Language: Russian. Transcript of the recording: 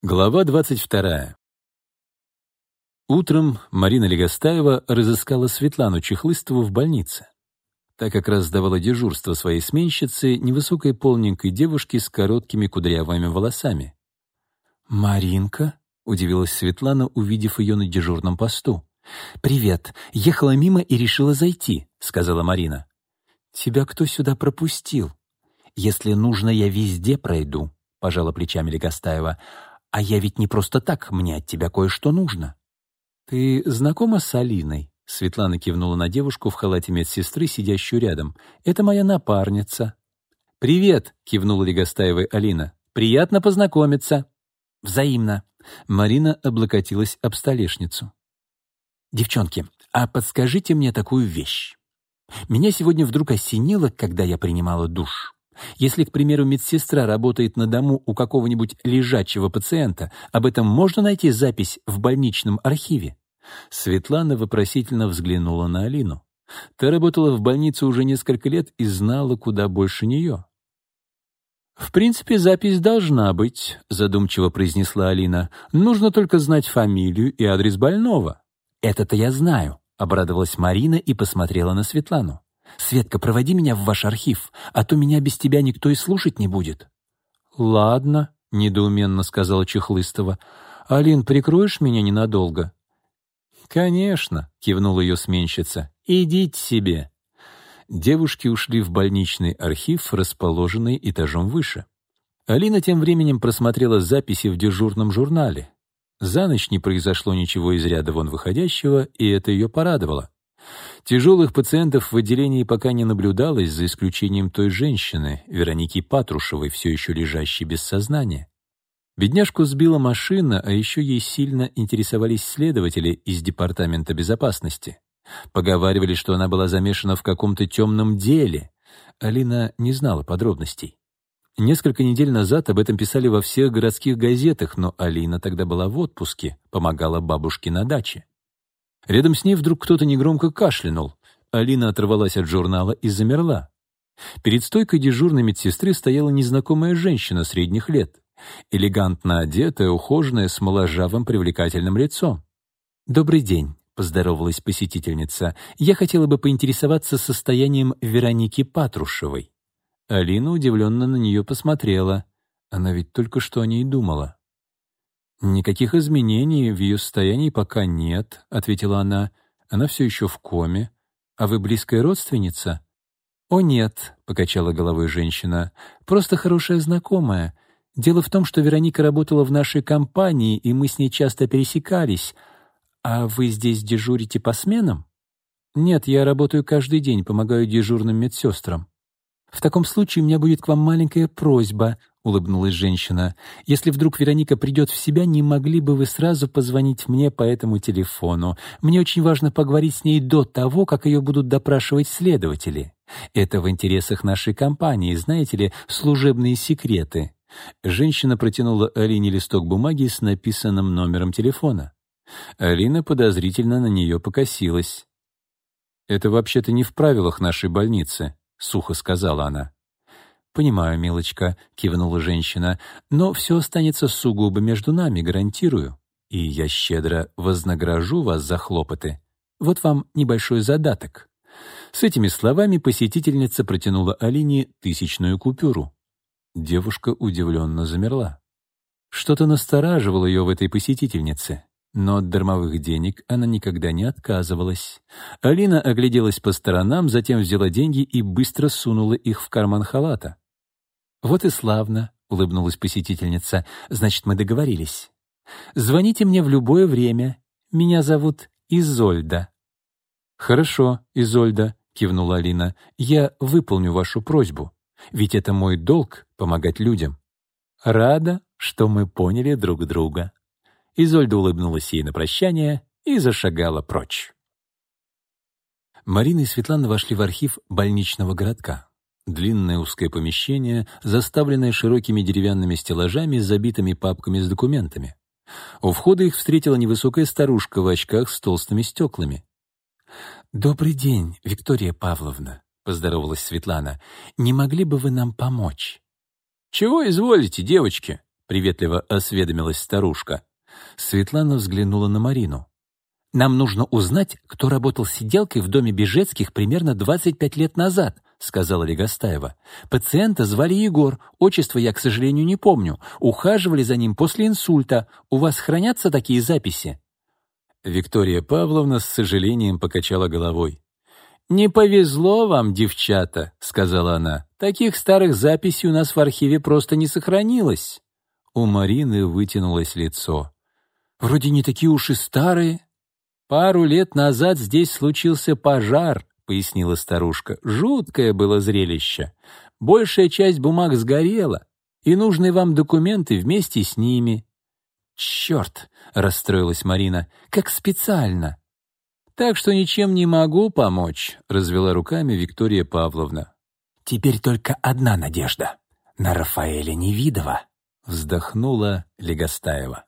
Глава 22. Утром Марина Легостаева разыскала Светлану Чехлыстову в больнице. Так как раз сдавала дежурство своей сменщице, невысокой полненькой девушке с короткими кудрявыми волосами. «Маринка?» — удивилась Светлана, увидев ее на дежурном посту. «Привет. Ехала мимо и решила зайти», — сказала Марина. «Тебя кто сюда пропустил?» «Если нужно, я везде пройду», — пожала плечами Легостаева. А я ведь не просто так, мне от тебя кое-что нужно. Ты знакома с Алиной? Светлана кивнула на девушку в халате медсестры, сидящую рядом. Это моя напарница. Привет, кивнула Легостаевой Алина. Приятно познакомиться. Взаимно. Марина облокотилась об столешницу. Девчонки, а подскажите мне такую вещь. Меня сегодня вдруг осенило, когда я принимала душ. Если, к примеру, медсестра работает на дому у какого-нибудь лежачего пациента, об этом можно найти запись в больничном архиве? Светлана вопросительно взглянула на Алину. Та работала в больнице уже несколько лет и знала куда больше нее. «В принципе, запись должна быть», — задумчиво произнесла Алина. «Нужно только знать фамилию и адрес больного». «Это-то я знаю», — обрадовалась Марина и посмотрела на Светлану. Светка, проводи меня в ваш архив, а то меня без тебя никто и слушать не будет». «Ладно», — недоуменно сказала Чехлыстова. «Алин, прикроешь меня ненадолго?» «Конечно», — кивнула ее сменщица. «Идите себе». Девушки ушли в больничный архив, расположенный этажом выше. Алина тем временем просмотрела записи в дежурном журнале. За ночь не произошло ничего из ряда вон выходящего, и это ее порадовало. Тяжелых пациентов в отделении пока не наблюдалось, за исключением той женщины, Вероники Патрушевой, все еще лежащей без сознания. Бедняжку сбила машина, а еще ей сильно интересовались следователи из Департамента безопасности. Поговаривали, что она была замешана в каком-то темном деле. Алина не знала подробностей. Несколько недель назад об этом писали во всех городских газетах, но Алина тогда была в отпуске, помогала бабушке на даче. Рядом с ней вдруг кто-то негромко кашлянул. Алина оторвалась от журнала и замерла. Перед стойкой дежурной медсестры стояла незнакомая женщина средних лет, элегантно одетая, ухоженная, с моложавым привлекательным лицом. «Добрый день», — поздоровалась посетительница. «Я хотела бы поинтересоваться состоянием Вероники Патрушевой». Алина удивленно на нее посмотрела. Она ведь только что о ней думала. «Никаких изменений в ее состоянии пока нет», — ответила она. «Она все еще в коме. А вы близкая родственница?» «О, нет», — покачала головой женщина. «Просто хорошая знакомая. Дело в том, что Вероника работала в нашей компании, и мы с ней часто пересекались. А вы здесь дежурите по сменам?» «Нет, я работаю каждый день, помогаю дежурным медсестрам». «В таком случае у меня будет к вам маленькая просьба», — улыбнулась женщина. «Если вдруг Вероника придет в себя, не могли бы вы сразу позвонить мне по этому телефону? Мне очень важно поговорить с ней до того, как ее будут допрашивать следователи. Это в интересах нашей компании, знаете ли, служебные секреты». Женщина протянула Алине листок бумаги с написанным номером телефона. Алина подозрительно на нее покосилась. «Это вообще-то не в правилах нашей больницы», — сухо сказала она. «Понимаю, милочка», — кивнула женщина, «но все останется сугубо между нами, гарантирую. И я щедро вознагражу вас за хлопоты. Вот вам небольшой задаток». С этими словами посетительница протянула Алине тысячную купюру. Девушка удивленно замерла. Что-то настораживало ее в этой посетительнице, но от дармовых денег она никогда не отказывалась. Алина огляделась по сторонам, затем взяла деньги и быстро сунула их в карман халата. «Вот и славно», — улыбнулась посетительница. «Значит, мы договорились. Звоните мне в любое время. Меня зовут Изольда». «Хорошо, Изольда», — кивнула Алина. «Я выполню вашу просьбу. Ведь это мой долг — помогать людям». «Рада, что мы поняли друг друга». Изольда улыбнулась ей на прощание и зашагала прочь. Марина и Светлана вошли в архив больничного городка. Длинное узкое помещение, заставленное широкими деревянными стеллажами, забитыми папками с документами. У входа их встретила невысокая старушка в очках с толстыми стеклами. «Добрый день, Виктория Павловна», — поздоровалась Светлана. «Не могли бы вы нам помочь?» «Чего изволите, девочки?» — приветливо осведомилась старушка. Светлана взглянула на Марину. «Нам нужно узнать, кто работал сиделкой в доме Бежецких примерно 25 лет назад», — сказала Легостаева. «Пациента звали Егор, отчество я, к сожалению, не помню. Ухаживали за ним после инсульта. У вас хранятся такие записи?» Виктория Павловна с сожалением покачала головой. «Не повезло вам, девчата», — сказала она. «Таких старых записей у нас в архиве просто не сохранилось». У Марины вытянулось лицо. «Вроде не такие уж и старые». «Пару лет назад здесь случился пожар», — пояснила старушка. «Жуткое было зрелище. Большая часть бумаг сгорела, и нужные вам документы вместе с ними». «Черт!» — расстроилась Марина. «Как специально!» «Так что ничем не могу помочь», — развела руками Виктория Павловна. «Теперь только одна надежда — на Рафаэля Невидова», — вздохнула Легостаева.